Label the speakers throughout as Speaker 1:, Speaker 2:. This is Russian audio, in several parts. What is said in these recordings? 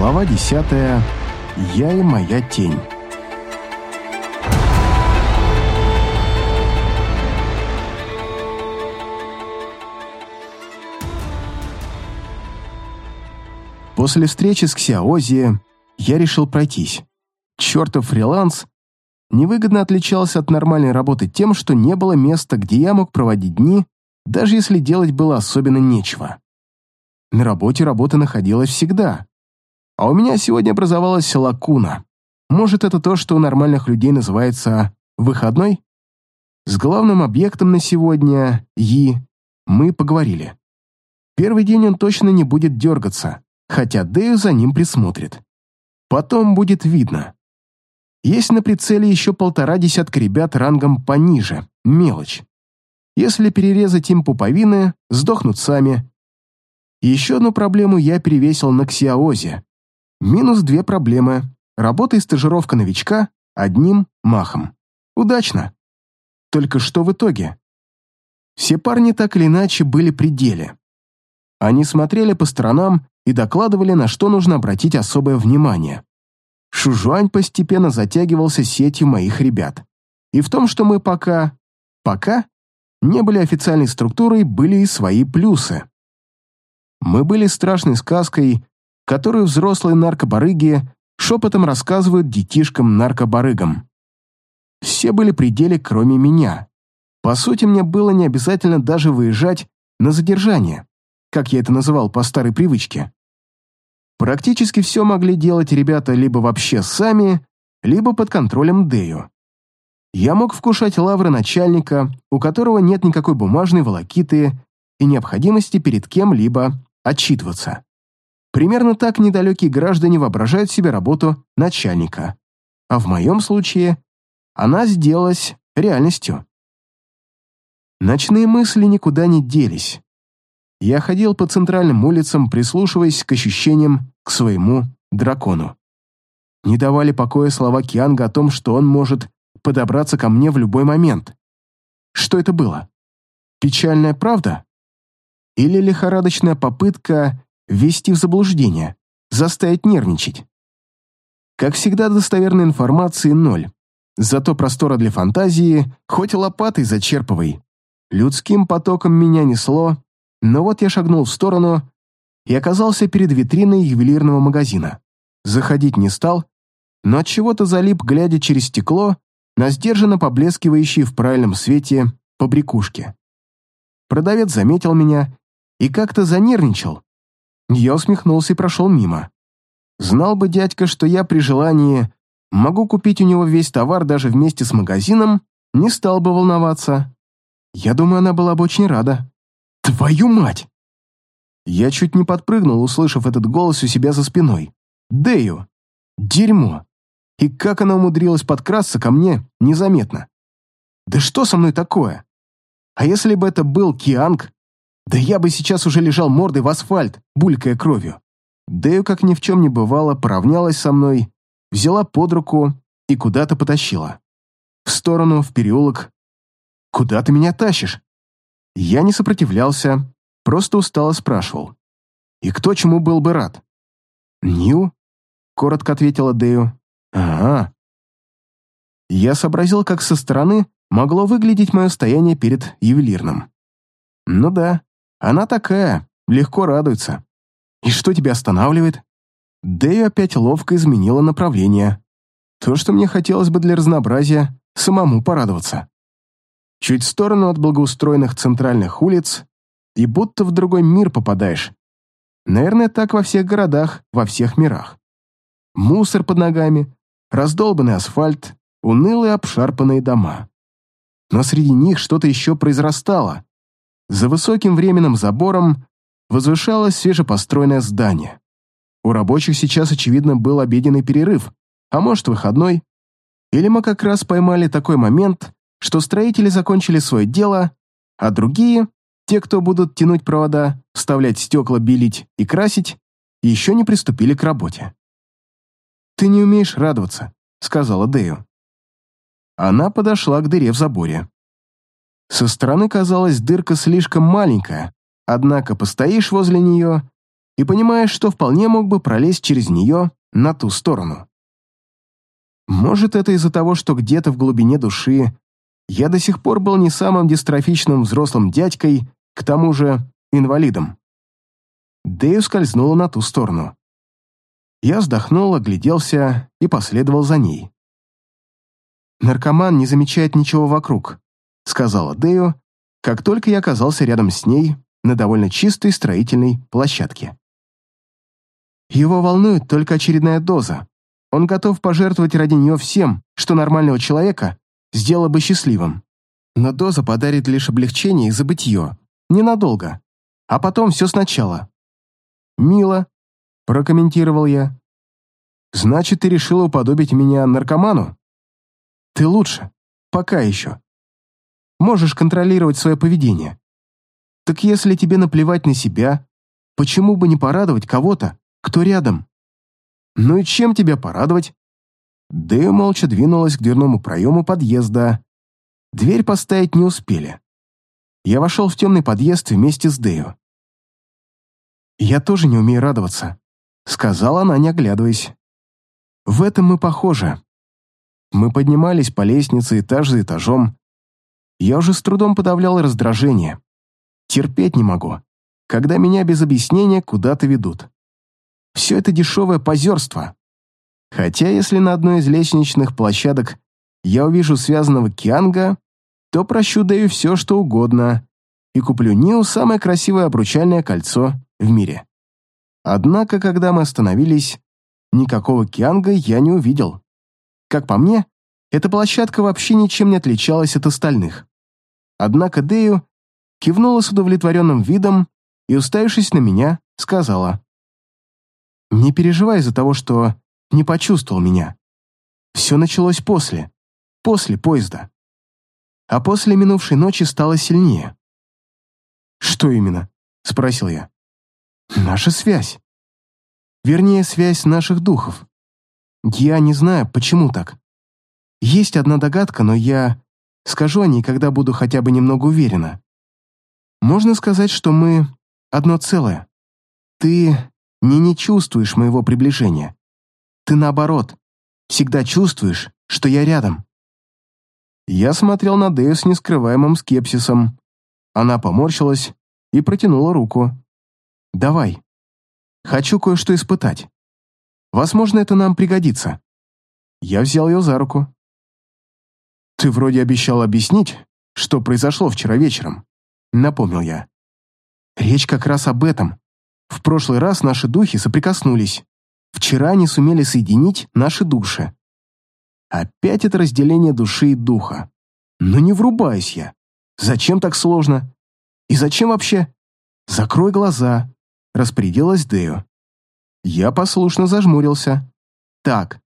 Speaker 1: Глава десятая. Я и моя тень. После встречи с Ксиаози я решил пройтись. Чертов фриланс невыгодно отличался от нормальной работы тем, что не было места, где я мог проводить дни, даже если делать было особенно нечего. На работе работа находилась всегда. А у меня сегодня образовалась лакуна. Может, это то, что у нормальных людей называется «выходной»? С главным объектом на сегодня, Yi, мы поговорили. Первый день он точно не будет дергаться, хотя Дэю за ним присмотрит. Потом будет видно. Есть на прицеле еще полтора десятка ребят рангом пониже, мелочь. Если перерезать им пуповины, сдохнут сами. еще одну проблему я перевесил на Ксиаозе. Минус две проблемы. Работа и стажировка новичка одним махом. Удачно. Только что в итоге? Все парни так или иначе были при деле. Они смотрели по сторонам и докладывали, на что нужно обратить особое внимание. Шужуань постепенно затягивался сетью моих ребят. И в том, что мы пока... пока не были официальной структурой, были и свои плюсы. Мы были страшной сказкой, которую взрослые наркобарыги шепотом рассказывают детишкам-наркобарыгам. Все были при деле, кроме меня. По сути, мне было не обязательно даже выезжать на задержание как я это называл по старой привычке. Практически все могли делать ребята либо вообще сами, либо под контролем Дэю. Я мог вкушать лавры начальника, у которого нет никакой бумажной волокиты и необходимости перед кем-либо отчитываться. Примерно так недалекие граждане воображают себе работу начальника. А в моем случае она сделалась реальностью. Ночные мысли никуда не делись. Я ходил по центральным улицам, прислушиваясь к ощущениям к своему дракону. Не давали покоя слова Кианга о том, что он может подобраться ко мне в любой момент. Что это было? Печальная правда? Или лихорадочная попытка ввести в заблуждение, заставить нервничать? Как всегда, достоверной информации ноль. Зато простора для фантазии, хоть лопатой зачерпывай. Людским потоком меня несло, но вот я шагнул в сторону и оказался перед витриной ювелирного магазина. Заходить не стал, но от чего то залип, глядя через стекло на сдержанно поблескивающие в правильном свете побрякушки. Продавец заметил меня и как-то занервничал. Я усмехнулся и прошел мимо. Знал бы дядька, что я при желании могу купить у него весь товар даже вместе с магазином, не стал бы волноваться. Я думаю, она была бы очень рада. «Твою мать!» Я чуть не подпрыгнул, услышав этот голос у себя за спиной. «Дэю! Дерьмо! И как она умудрилась подкрасться ко мне незаметно? Да что со мной такое? А если бы это был Кианг, да я бы сейчас уже лежал мордой в асфальт, булькая кровью. Дэю, как ни в чем не бывало, поравнялась со мной, взяла под руку и куда-то потащила. В сторону, в переулок. «Куда ты меня тащишь?» Я не сопротивлялся, просто устало спрашивал. «И кто чему был бы рад?» «Нью?» — коротко ответила Дэю. «Ага». Я сообразил, как со стороны могло выглядеть мое стояние перед ювелирным. «Ну да, она такая, легко радуется. И что тебя останавливает?» Дэю опять ловко изменила направление. То, что мне хотелось бы для разнообразия, самому порадоваться чуть в сторону от благоустроенных центральных улиц, и будто в другой мир попадаешь. Наверное, так во всех городах, во всех мирах. Мусор под ногами, раздолбанный асфальт, унылые обшарпанные дома. Но среди них что-то еще произрастало. За высоким временным забором возвышалось свежепостроенное здание. У рабочих сейчас, очевидно, был обеденный перерыв, а может, выходной. Или мы как раз поймали такой момент, что строители закончили свое дело, а другие, те, кто будут тянуть провода, вставлять стекла, белить и красить, еще не приступили к работе. «Ты не умеешь радоваться», — сказала Дэю. Она подошла к дыре в заборе. Со стороны казалась дырка слишком маленькая, однако постоишь возле нее, и понимая, что вполне мог бы пролезть через нее на ту сторону. Может, это из-за того, что где-то в глубине души я до сих пор был не самым дистрофичным взрослым дядькой, к тому же инвалидом. Дэю скользнула на ту сторону. Я вздохнул, огляделся и последовал за ней. «Наркоман не замечает ничего вокруг», — сказала Дэю, как только я оказался рядом с ней на довольно чистой строительной площадке. Его волнует только очередная доза, он готов пожертвовать ради нее всем, что нормального человека сделало бы счастливым. Но доза подарит лишь облегчение и забытье. Ненадолго. А потом все сначала. «Мило», — прокомментировал я. «Значит, ты решила уподобить меня наркоману?» «Ты лучше. Пока еще. Можешь контролировать свое поведение. Так если тебе наплевать на себя, почему бы не порадовать кого-то, кто рядом?» «Ну и чем тебя порадовать?» Дэя молча двинулась к дверному проему подъезда. Дверь поставить не успели. Я вошел в темный подъезд вместе с Дэю. «Я тоже не умею радоваться», — сказала она, не оглядываясь. «В этом мы похожи. Мы поднимались по лестнице этаж за этажом. Я уже с трудом подавлял раздражение. Терпеть не могу, когда меня без объяснения куда-то ведут. Все это дешевое позерство. Хотя, если на одной из лестничных площадок я увижу связанного Кианга, то прощу Дэю все, что угодно, и куплю Ниу самое красивое обручальное кольцо в мире. Однако, когда мы остановились, никакого Кианга я не увидел. Как по мне, эта площадка вообще ничем не отличалась от остальных. Однако Дэю кивнула с удовлетворенным видом и, уставившись на меня, сказала. Не переживай из-за того, что не почувствовал меня. Все началось после, после поезда. А после минувшей ночи стало сильнее. «Что именно?» — спросил я. «Наша связь. Вернее, связь наших духов. Я не знаю, почему так. Есть одна догадка, но я скажу о ней, когда буду хотя бы немного уверена. Можно сказать, что мы одно целое. Ты не не чувствуешь моего приближения. Ты наоборот, всегда чувствуешь, что я рядом. Я смотрел на Дэю с нескрываемым скепсисом. Она поморщилась и протянула руку. «Давай. Хочу кое-что испытать. Возможно, это нам пригодится». Я взял ее за руку. «Ты вроде обещал объяснить, что произошло вчера вечером», — напомнил я. «Речь как раз об этом. В прошлый раз наши духи соприкоснулись. Вчера они сумели соединить наши души. Опять это разделение души и духа. Но не врубаюсь я. Зачем так сложно? И зачем вообще? Закрой глаза, распорядилась Дею. Я послушно зажмурился. Так,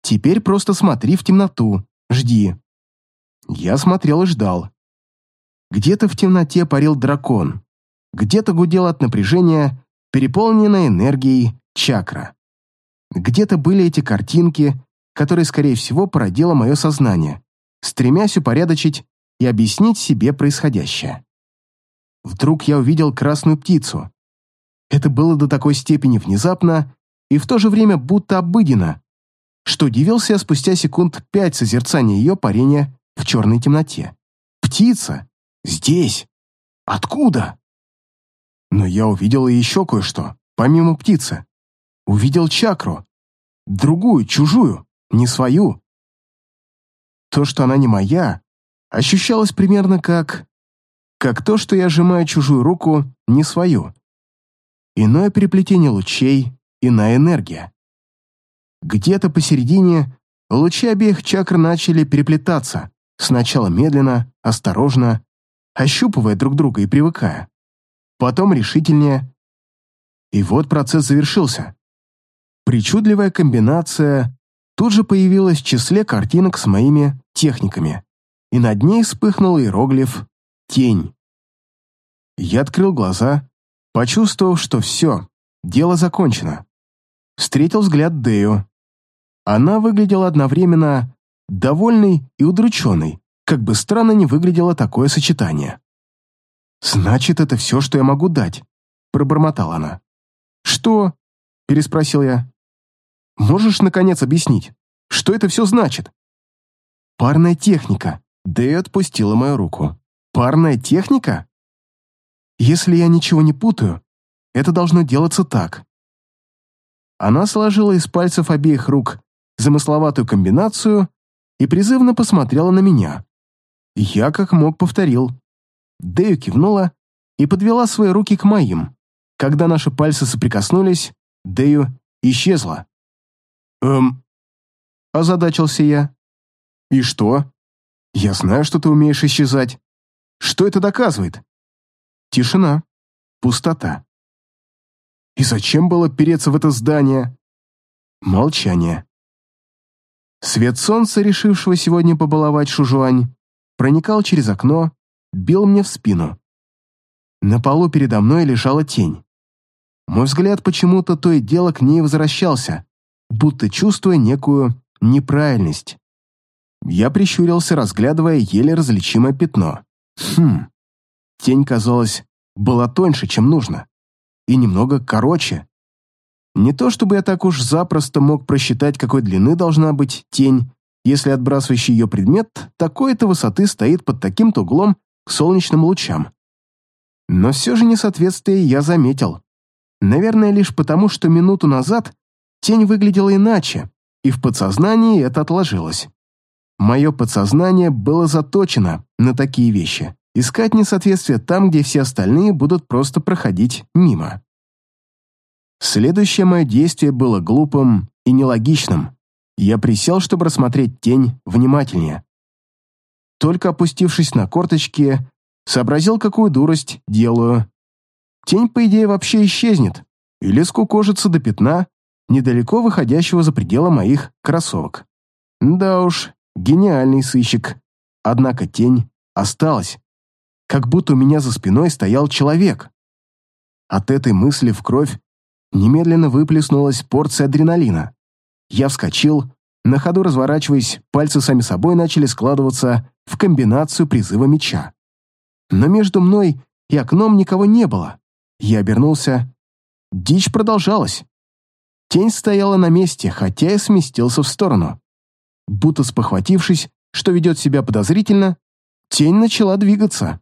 Speaker 1: теперь просто смотри в темноту, жди. Я смотрел и ждал. Где-то в темноте парил дракон. Где-то гудел от напряжения переполненная энергией чакра. Где-то были эти картинки, которые, скорее всего, породило мое сознание, стремясь упорядочить и объяснить себе происходящее. Вдруг я увидел красную птицу. Это было до такой степени внезапно и в то же время будто обыденно, что удивился спустя секунд пять созерцания ее парения в черной темноте. Птица? Здесь? Откуда? Но я увидел еще кое-что, помимо птицы. Увидел чакру. Другую, чужую, не свою. То, что она не моя, ощущалось примерно как... Как то, что я сжимаю чужую руку, не свою. Иное переплетение лучей, иная энергия. Где-то посередине лучи обеих чакр начали переплетаться, сначала медленно, осторожно, ощупывая друг друга и привыкая потом решительнее. И вот процесс завершился. Причудливая комбинация тут же появилась в числе картинок с моими техниками, и над ней вспыхнул иероглиф «Тень». Я открыл глаза, почувствовав, что все, дело закончено. Встретил взгляд Дею. Она выглядела одновременно довольной и удрученной, как бы странно не выглядело такое сочетание. «Значит, это все, что я могу дать», — пробормотала она. «Что?» — переспросил я. «Можешь, наконец, объяснить, что это все значит?» «Парная техника», — Дэй отпустила мою руку. «Парная техника?» «Если я ничего не путаю, это должно делаться так». Она сложила из пальцев обеих рук замысловатую комбинацию и призывно посмотрела на меня. Я как мог повторил. Дэю кивнула и подвела свои руки к моим. Когда наши пальцы соприкоснулись, Дэю исчезла. «Эм...» — озадачился я. «И что? Я знаю, что ты умеешь исчезать. Что это доказывает?» Тишина. Пустота. И зачем было переться в это здание? Молчание. Свет солнца, решившего сегодня побаловать Шужуань, проникал через окно, бил мне в спину. На полу передо мной лежала тень. Мой взгляд почему-то то и дело к ней возвращался, будто чувствуя некую неправильность. Я прищурился, разглядывая еле различимое пятно. Хм. Тень, казалось, была тоньше, чем нужно, и немного короче. Не то чтобы я так уж запросто мог просчитать, какой длины должна быть тень, если отбрасывающий ее предмет такой-то высоты стоит под таким-то углом к солнечным лучам. Но все же несоответствие я заметил. Наверное, лишь потому, что минуту назад тень выглядела иначе, и в подсознании это отложилось. Мое подсознание было заточено на такие вещи. Искать несоответствие там, где все остальные будут просто проходить мимо. Следующее мое действие было глупым и нелогичным. Я присел, чтобы рассмотреть тень внимательнее. Только опустившись на корточки, сообразил, какую дурость делаю. Тень, по идее, вообще исчезнет или скукожится до пятна, недалеко выходящего за пределы моих кроссовок. Да уж, гениальный сыщик. Однако тень осталась. Как будто у меня за спиной стоял человек. От этой мысли в кровь немедленно выплеснулась порция адреналина. Я вскочил, на ходу разворачиваясь, пальцы сами собой начали складываться в комбинацию призыва меча. Но между мной и окном никого не было. Я обернулся. Дичь продолжалась. Тень стояла на месте, хотя и сместился в сторону. Будто спохватившись, что ведет себя подозрительно, тень начала двигаться.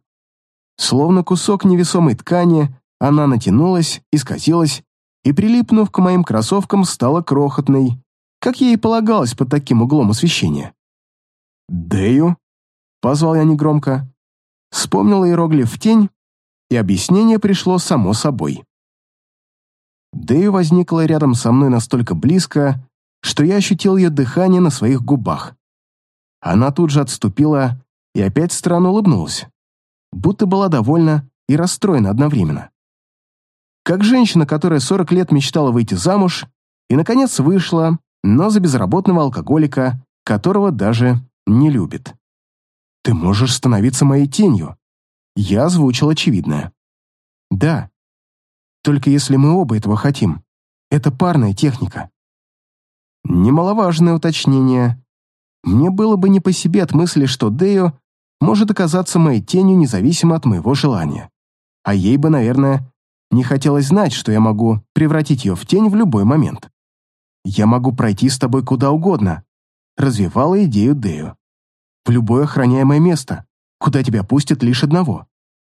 Speaker 1: Словно кусок невесомой ткани, она натянулась, исказилась и, прилипнув к моим кроссовкам, стала крохотной, как ей полагалось под таким углом освещения. «Дэю?» — позвал я негромко. Вспомнил иероглиф «тень», и объяснение пришло само собой. Дэю возникла рядом со мной настолько близко, что я ощутил ее дыхание на своих губах. Она тут же отступила и опять странно улыбнулась, будто была довольна и расстроена одновременно. Как женщина, которая 40 лет мечтала выйти замуж и, наконец, вышла, но за безработного алкоголика, которого даже не любит. «Ты можешь становиться моей тенью», я озвучил очевидное. «Да. Только если мы оба этого хотим. Это парная техника». Немаловажное уточнение. Мне было бы не по себе от мысли, что Део может оказаться моей тенью независимо от моего желания. А ей бы, наверное, не хотелось знать, что я могу превратить ее в тень в любой момент. «Я могу пройти с тобой куда угодно», — развивала идею Дею. «В любое охраняемое место, куда тебя пустят лишь одного.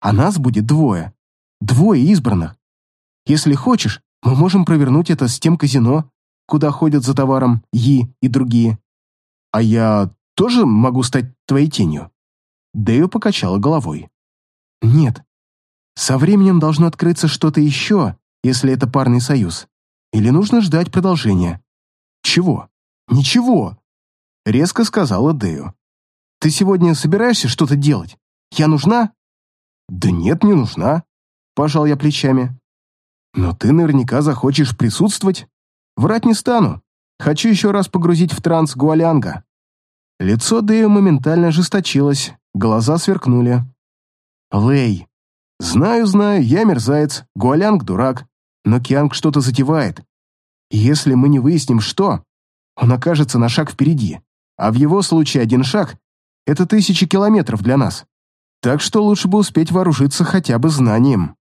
Speaker 1: А нас будет двое. Двое избранных. Если хочешь, мы можем провернуть это с тем казино, куда ходят за товаром Yi и другие. А я тоже могу стать твоей тенью?» Дэю покачала головой. «Нет. Со временем должно открыться что-то еще, если это парный союз. Или нужно ждать продолжения?» «Чего?» «Ничего!» — резко сказала Дэю. «Ты сегодня собираешься что-то делать? Я нужна?» «Да нет, не нужна», — пожал я плечами. «Но ты наверняка захочешь присутствовать. Врать не стану. Хочу еще раз погрузить в транс Гуалянга». Лицо Дэю моментально ожесточилось, глаза сверкнули. «Лэй, знаю, знаю, я мерзавец, Гуалянг дурак, но Кианг что-то затевает. Если мы не выясним, что, он окажется на шаг впереди, а в его случае один шаг — это тысячи километров для нас. Так что лучше бы успеть вооружиться хотя бы знанием.